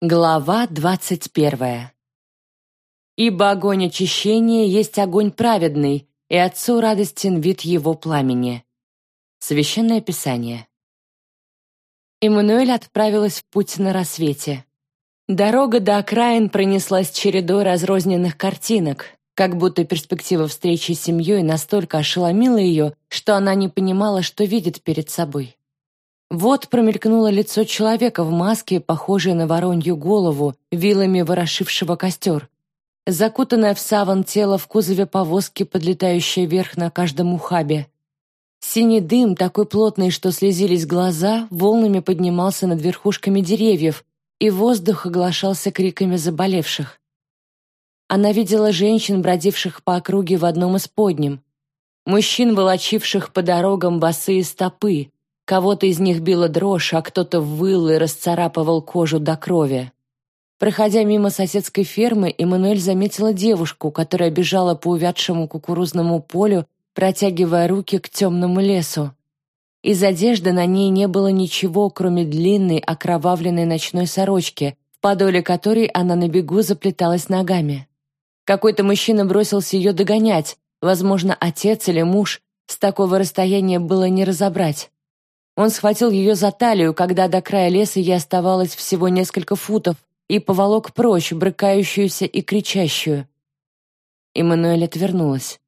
Глава двадцать первая. «Ибо огонь очищения есть огонь праведный, и Отцу радостен вид его пламени». Священное Писание. Эммануэль отправилась в путь на рассвете. Дорога до окраин пронеслась чередой разрозненных картинок, как будто перспектива встречи с семьей настолько ошеломила ее, что она не понимала, что видит перед собой. Вот промелькнуло лицо человека в маске, похожей на воронью голову, вилами ворошившего костер. Закутанное в саван тело в кузове повозки, подлетающее вверх на каждом ухабе. Синий дым, такой плотный, что слезились глаза, волнами поднимался над верхушками деревьев, и воздух оглашался криками заболевших. Она видела женщин, бродивших по округе в одном из подним, мужчин, волочивших по дорогам босые стопы, Кого-то из них била дрожь, а кто-то выл и расцарапывал кожу до крови. Проходя мимо соседской фермы, Эммануэль заметила девушку, которая бежала по увядшему кукурузному полю, протягивая руки к темному лесу. Из одежды на ней не было ничего, кроме длинной окровавленной ночной сорочки, в подоле которой она на бегу заплеталась ногами. Какой-то мужчина бросился ее догонять, возможно, отец или муж, с такого расстояния было не разобрать. Он схватил ее за талию, когда до края леса ей оставалось всего несколько футов, и поволок прочь, брыкающуюся и кричащую. Эммануэль отвернулась.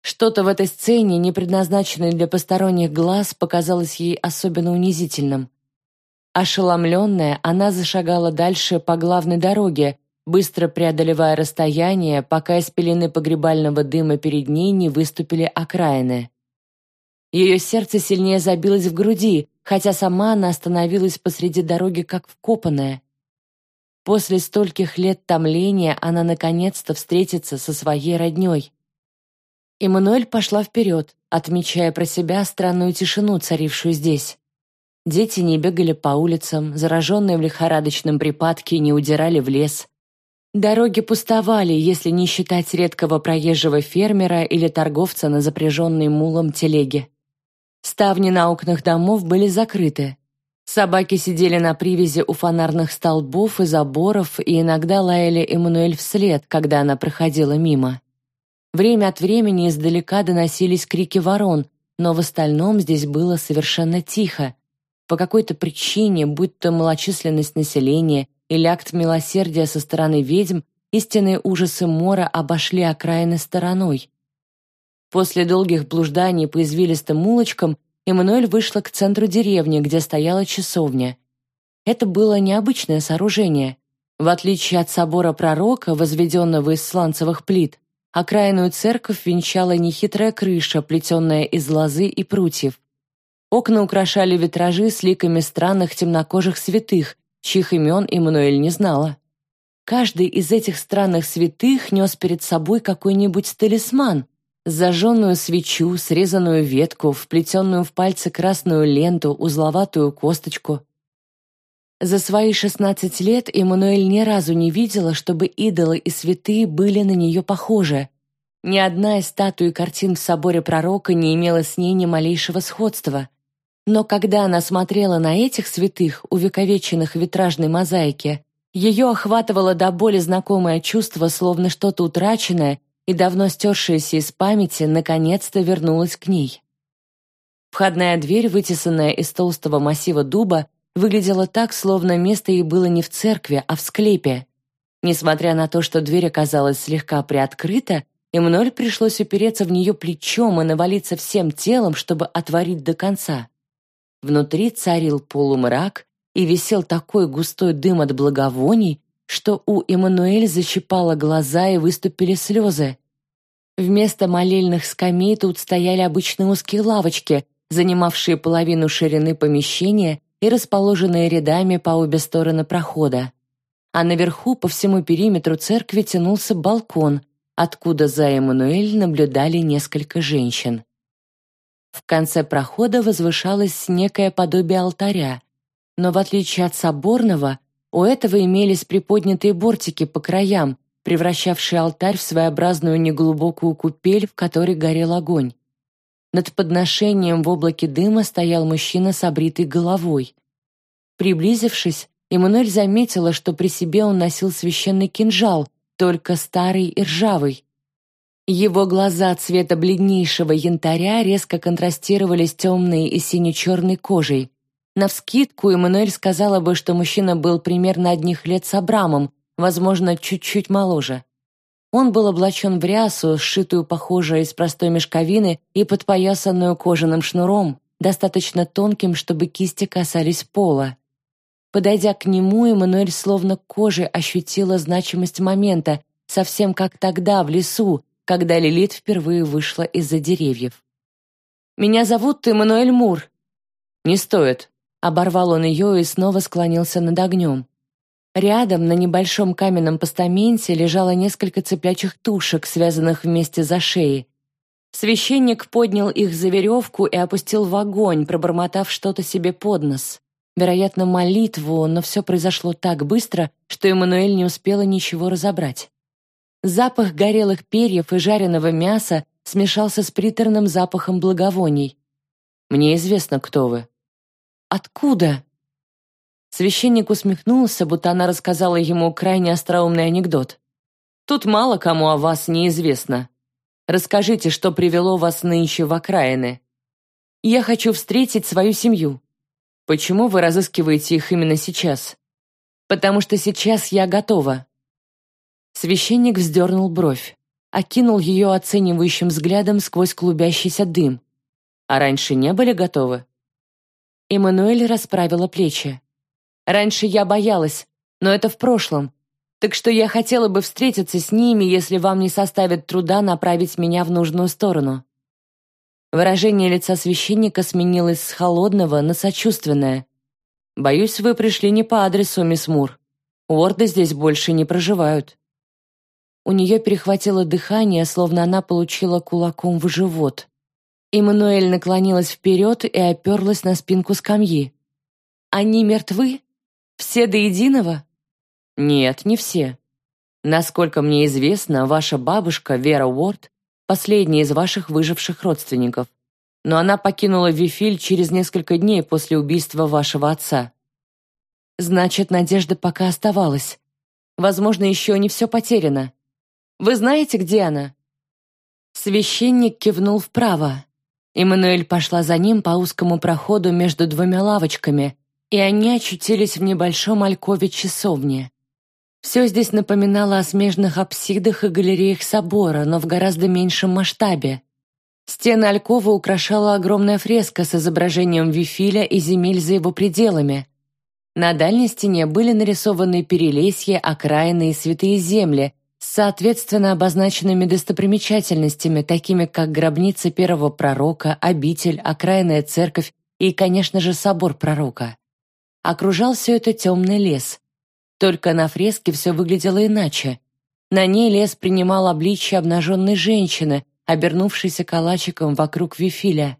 Что-то в этой сцене, не предназначенной для посторонних глаз, показалось ей особенно унизительным. Ошеломленная, она зашагала дальше по главной дороге, быстро преодолевая расстояние, пока из пелены погребального дыма перед ней не выступили окраины. Ее сердце сильнее забилось в груди, хотя сама она остановилась посреди дороги как вкопанная. После стольких лет томления она наконец-то встретится со своей родней. Эммануэль пошла вперед, отмечая про себя странную тишину, царившую здесь. Дети не бегали по улицам, зараженные в лихорадочном припадке не удирали в лес. Дороги пустовали, если не считать редкого проезжего фермера или торговца на запряженной мулом телеге. Ставни на окнах домов были закрыты. Собаки сидели на привязи у фонарных столбов и заборов и иногда лаяли Эммануэль вслед, когда она проходила мимо. Время от времени издалека доносились крики ворон, но в остальном здесь было совершенно тихо. По какой-то причине, будь то малочисленность населения или акт милосердия со стороны ведьм, истинные ужасы Мора обошли окраины стороной. После долгих блужданий по извилистым улочкам Эммануэль вышла к центру деревни, где стояла часовня. Это было необычное сооружение. В отличие от собора пророка, возведенного из сланцевых плит, окраинную церковь венчала нехитрая крыша, плетенная из лозы и прутьев. Окна украшали витражи с ликами странных темнокожих святых, чьих имен Эммануэль не знала. Каждый из этих странных святых нес перед собой какой-нибудь талисман, зажженную свечу, срезанную ветку, вплетенную в пальцы красную ленту, узловатую косточку. За свои шестнадцать лет Эммануэль ни разу не видела, чтобы идолы и святые были на нее похожи. Ни одна из статуй картин в соборе пророка не имела с ней ни малейшего сходства. Но когда она смотрела на этих святых, увековеченных в витражной мозаике, ее охватывало до боли знакомое чувство, словно что-то утраченное и давно стершаяся из памяти наконец-то вернулась к ней. Входная дверь, вытесанная из толстого массива дуба, выглядела так, словно место ей было не в церкви, а в склепе. Несмотря на то, что дверь оказалась слегка приоткрыта, Эммануэль пришлось упереться в нее плечом и навалиться всем телом, чтобы отворить до конца. Внутри царил полумрак, и висел такой густой дым от благовоний, что у Эммануэль защипало глаза и выступили слезы. Вместо молельных скамей тут стояли обычные узкие лавочки, занимавшие половину ширины помещения и расположенные рядами по обе стороны прохода. А наверху по всему периметру церкви тянулся балкон, откуда за Эммануэль наблюдали несколько женщин. В конце прохода возвышалось некое подобие алтаря, но в отличие от соборного, у этого имелись приподнятые бортики по краям, превращавшие алтарь в своеобразную неглубокую купель, в которой горел огонь. Над подношением в облаке дыма стоял мужчина с обритой головой. Приблизившись, Эммануэль заметила, что при себе он носил священный кинжал, только старый и ржавый. Его глаза цвета бледнейшего янтаря резко контрастировали с темной и сине-черной кожей. Навскидку Эммануэль сказала бы, что мужчина был примерно одних лет с Абрамом, возможно, чуть-чуть моложе. Он был облачен в рясу, сшитую, похоже, из простой мешковины и подпоясанную кожаным шнуром, достаточно тонким, чтобы кисти касались пола. Подойдя к нему, Эммануэль словно кожей ощутила значимость момента, совсем как тогда, в лесу, когда Лилит впервые вышла из-за деревьев. «Меня зовут Эммануэль Мур». «Не стоит», — оборвал он ее и снова склонился над огнем. Рядом на небольшом каменном постаменте лежало несколько цыплячих тушек, связанных вместе за шеей. Священник поднял их за веревку и опустил в огонь, пробормотав что-то себе под нос. Вероятно, молитву, но все произошло так быстро, что Эммануэль не успела ничего разобрать. Запах горелых перьев и жареного мяса смешался с приторным запахом благовоний. «Мне известно, кто вы». «Откуда?» Священник усмехнулся, будто она рассказала ему крайне остроумный анекдот. «Тут мало кому о вас неизвестно. Расскажите, что привело вас нынче в окраины. Я хочу встретить свою семью. Почему вы разыскиваете их именно сейчас? Потому что сейчас я готова». Священник вздернул бровь, окинул ее оценивающим взглядом сквозь клубящийся дым. «А раньше не были готовы?» Эммануэль расправила плечи. Раньше я боялась, но это в прошлом. Так что я хотела бы встретиться с ними, если вам не составит труда направить меня в нужную сторону». Выражение лица священника сменилось с холодного на сочувственное. «Боюсь, вы пришли не по адресу, мисс Мур. Уорды здесь больше не проживают». У нее перехватило дыхание, словно она получила кулаком в живот. Эммануэль наклонилась вперед и оперлась на спинку скамьи. «Они мертвы?» Все до единого? Нет, не все. Насколько мне известно, ваша бабушка Вера Уорд последняя из ваших выживших родственников. Но она покинула Вифиль через несколько дней после убийства вашего отца. Значит, надежда пока оставалась. Возможно, еще не все потеряно. Вы знаете, где она? Священник кивнул вправо. Эммануэль пошла за ним по узкому проходу между двумя лавочками, и они очутились в небольшом алькове часовни. Все здесь напоминало о смежных апсидах и галереях собора, но в гораздо меньшем масштабе. Стены алькова украшала огромная фреска с изображением Вифиля и земель за его пределами. На дальней стене были нарисованы перелесья, окраины и святые земли, соответственно обозначенными достопримечательностями, такими как гробница первого пророка, обитель, окраинная церковь и, конечно же, собор пророка окружал все это темный лес. Только на фреске все выглядело иначе. На ней лес принимал обличье обнаженной женщины, обернувшейся калачиком вокруг Вифиля.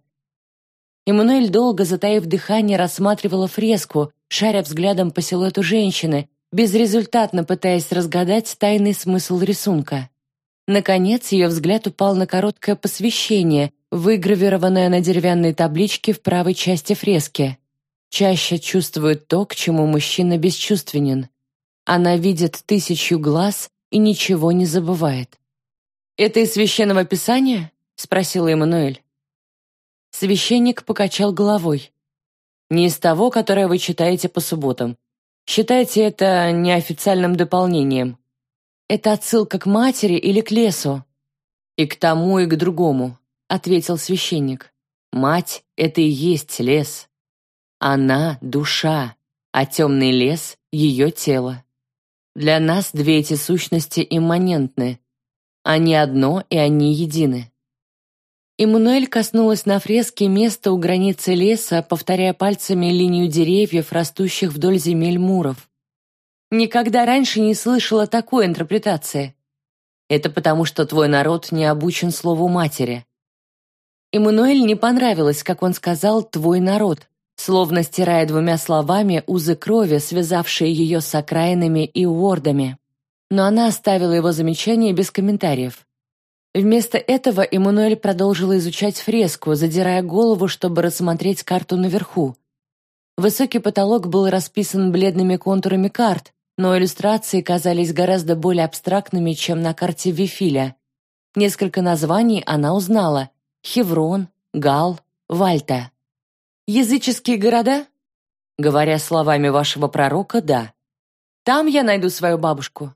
Эммануэль долго, затаив дыхание, рассматривала фреску, шаря взглядом по силуэту женщины, безрезультатно пытаясь разгадать тайный смысл рисунка. Наконец, ее взгляд упал на короткое посвящение, выгравированное на деревянной табличке в правой части фрески чаще чувствует то, к чему мужчина бесчувственен. Она видит тысячу глаз и ничего не забывает. «Это из священного писания?» — спросила Эммануэль. Священник покачал головой. «Не из того, которое вы читаете по субботам. Считайте это неофициальным дополнением. Это отсылка к матери или к лесу?» «И к тому, и к другому», — ответил священник. «Мать — это и есть лес». Она — душа, а темный лес — ее тело. Для нас две эти сущности имманентны. Они одно, и они едины. Эммануэль коснулась на фреске места у границы леса, повторяя пальцами линию деревьев, растущих вдоль земель муров. Никогда раньше не слышала такой интерпретации. Это потому, что твой народ не обучен слову матери. Эммануэль не понравилось, как он сказал «твой народ», словно стирая двумя словами узы крови, связавшие ее с окраинами и уордами. Но она оставила его замечание без комментариев. Вместо этого Эммануэль продолжила изучать фреску, задирая голову, чтобы рассмотреть карту наверху. Высокий потолок был расписан бледными контурами карт, но иллюстрации казались гораздо более абстрактными, чем на карте Вифиля. Несколько названий она узнала — Хеврон, Гал, Вальта. Языческие города? Говоря словами вашего пророка, да. Там я найду свою бабушку.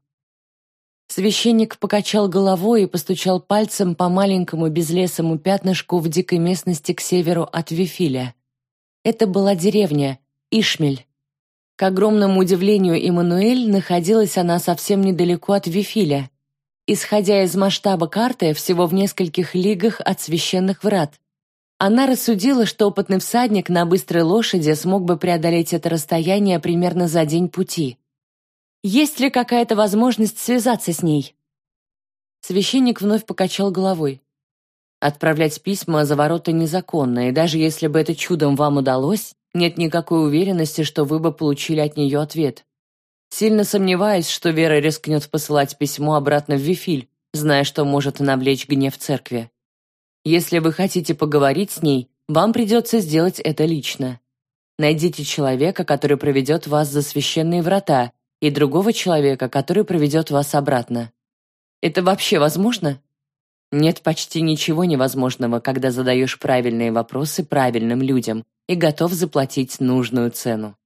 Священник покачал головой и постучал пальцем по маленькому безлесому пятнышку в дикой местности к северу от Вифиля. Это была деревня, Ишмель. К огромному удивлению Эммануэль находилась она совсем недалеко от Вифиля, исходя из масштаба карты всего в нескольких лигах от священных врат. Она рассудила, что опытный всадник на быстрой лошади смог бы преодолеть это расстояние примерно за день пути. Есть ли какая-то возможность связаться с ней? Священник вновь покачал головой. Отправлять письма за ворота незаконно, и даже если бы это чудом вам удалось, нет никакой уверенности, что вы бы получили от нее ответ. Сильно сомневаюсь, что Вера рискнет посылать письмо обратно в Вифиль, зная, что может навлечь гнев церкви. Если вы хотите поговорить с ней, вам придется сделать это лично. Найдите человека, который проведет вас за священные врата, и другого человека, который проведет вас обратно. Это вообще возможно? Нет почти ничего невозможного, когда задаешь правильные вопросы правильным людям, и готов заплатить нужную цену.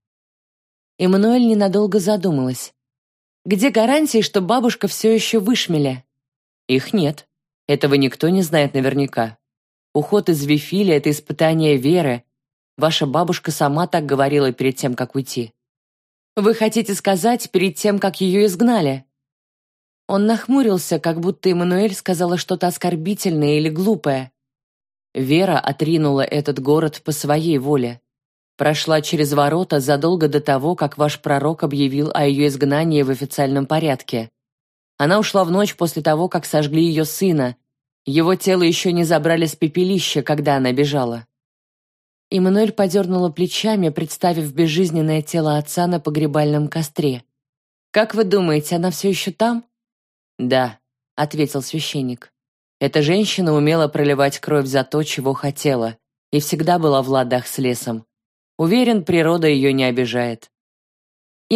Эммануэль ненадолго задумалась. «Где гарантии, что бабушка все еще в Ишмеле?» «Их нет. Этого никто не знает наверняка. Уход из Вифиля — это испытание веры. Ваша бабушка сама так говорила перед тем, как уйти». «Вы хотите сказать, перед тем, как ее изгнали?» Он нахмурился, как будто Эммануэль сказала что-то оскорбительное или глупое. Вера отринула этот город по своей воле. Прошла через ворота задолго до того, как ваш пророк объявил о ее изгнании в официальном порядке. Она ушла в ночь после того, как сожгли ее сына. Его тело еще не забрали с пепелища, когда она бежала. Эммануэль подернула плечами, представив безжизненное тело отца на погребальном костре. «Как вы думаете, она все еще там?» «Да», — ответил священник. Эта женщина умела проливать кровь за то, чего хотела, и всегда была в ладах с лесом. Уверен, природа ее не обижает.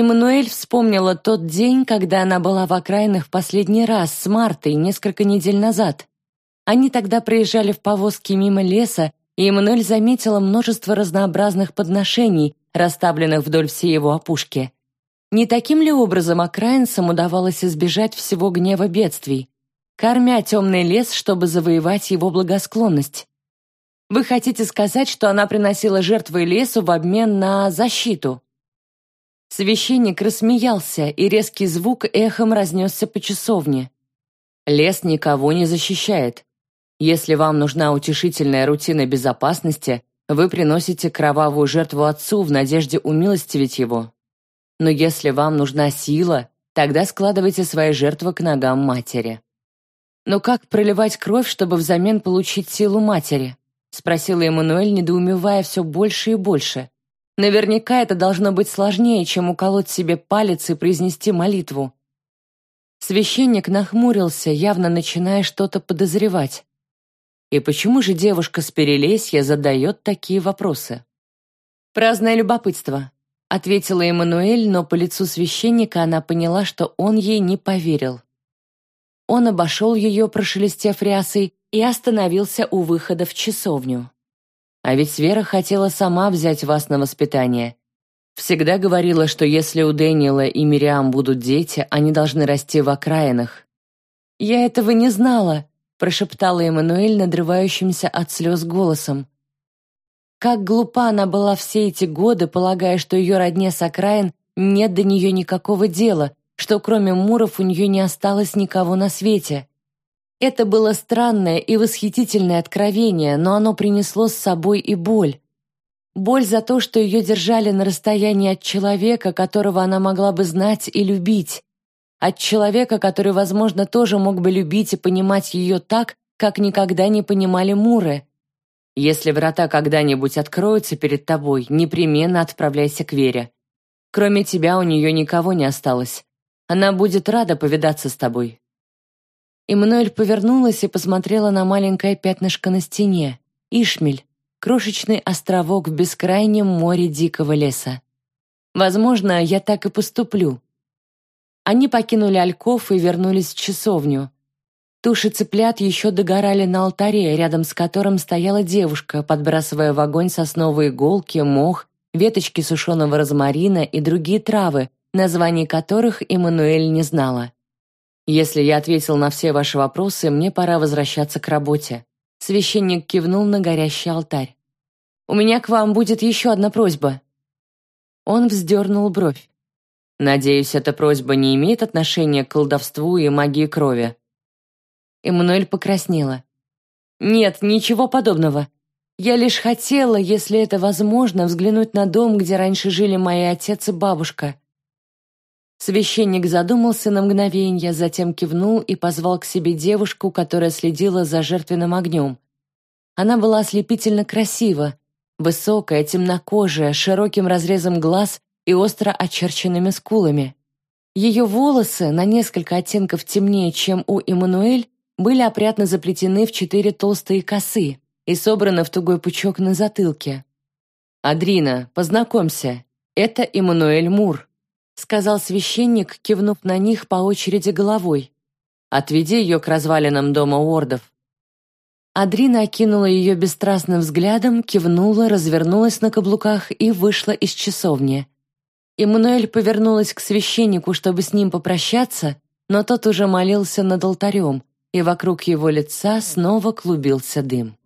Иммануэль вспомнила тот день, когда она была в окраинах в последний раз с Мартой несколько недель назад. Они тогда проезжали в повозке мимо леса, и Эммануэль заметила множество разнообразных подношений, расставленных вдоль всей его опушки. Не таким ли образом окраинцам удавалось избежать всего гнева бедствий? кормя темный лес, чтобы завоевать его благосклонность. Вы хотите сказать, что она приносила жертвы лесу в обмен на защиту?» Священник рассмеялся, и резкий звук эхом разнесся по часовне. «Лес никого не защищает. Если вам нужна утешительная рутина безопасности, вы приносите кровавую жертву отцу в надежде умилостивить его. Но если вам нужна сила, тогда складывайте свои жертвы к ногам матери. «Но как проливать кровь, чтобы взамен получить силу матери?» — спросила Эммануэль, недоумевая все больше и больше. «Наверняка это должно быть сложнее, чем уколоть себе палец и произнести молитву». Священник нахмурился, явно начиная что-то подозревать. И почему же девушка с Перелесья задает такие вопросы? «Праздное любопытство», — ответила Эммануэль, но по лицу священника она поняла, что он ей не поверил. Он обошел ее, прошелестев рясой, и остановился у выхода в часовню. А ведь Вера хотела сама взять вас на воспитание. Всегда говорила, что если у Дэниела и Мириам будут дети, они должны расти в окраинах. «Я этого не знала», — прошептала Эммануэль надрывающимся от слез голосом. Как глупа она была все эти годы, полагая, что ее родне с окраин нет до нее никакого дела, что кроме Муров у нее не осталось никого на свете. Это было странное и восхитительное откровение, но оно принесло с собой и боль. Боль за то, что ее держали на расстоянии от человека, которого она могла бы знать и любить. От человека, который, возможно, тоже мог бы любить и понимать ее так, как никогда не понимали Муры. Если врата когда-нибудь откроются перед тобой, непременно отправляйся к Вере. Кроме тебя у нее никого не осталось. Она будет рада повидаться с тобой». Эммануэль повернулась и посмотрела на маленькое пятнышко на стене. Ишмель. крошечный островок в бескрайнем море дикого леса. Возможно, я так и поступлю. Они покинули Альков и вернулись в часовню. Туши цыплят еще догорали на алтаре, рядом с которым стояла девушка, подбрасывая в огонь сосновые иголки, мох, веточки сушеного розмарина и другие травы, названий которых Эммануэль не знала. «Если я ответил на все ваши вопросы, мне пора возвращаться к работе». Священник кивнул на горящий алтарь. «У меня к вам будет еще одна просьба». Он вздернул бровь. «Надеюсь, эта просьба не имеет отношения к колдовству и магии крови». Эммануэль покраснела. «Нет, ничего подобного. Я лишь хотела, если это возможно, взглянуть на дом, где раньше жили мои отец и бабушка. Священник задумался на мгновение, затем кивнул и позвал к себе девушку, которая следила за жертвенным огнем. Она была ослепительно красива, высокая, темнокожая, с широким разрезом глаз и остро очерченными скулами. Ее волосы, на несколько оттенков темнее, чем у Эммануэль, были опрятно заплетены в четыре толстые косы и собраны в тугой пучок на затылке. «Адрина, познакомься, это Эммануэль Мур», сказал священник, кивнув на них по очереди головой. «Отведи ее к развалинам дома Уордов». Адрина окинула ее бесстрастным взглядом, кивнула, развернулась на каблуках и вышла из часовни. Эммануэль повернулась к священнику, чтобы с ним попрощаться, но тот уже молился над алтарем, и вокруг его лица снова клубился дым.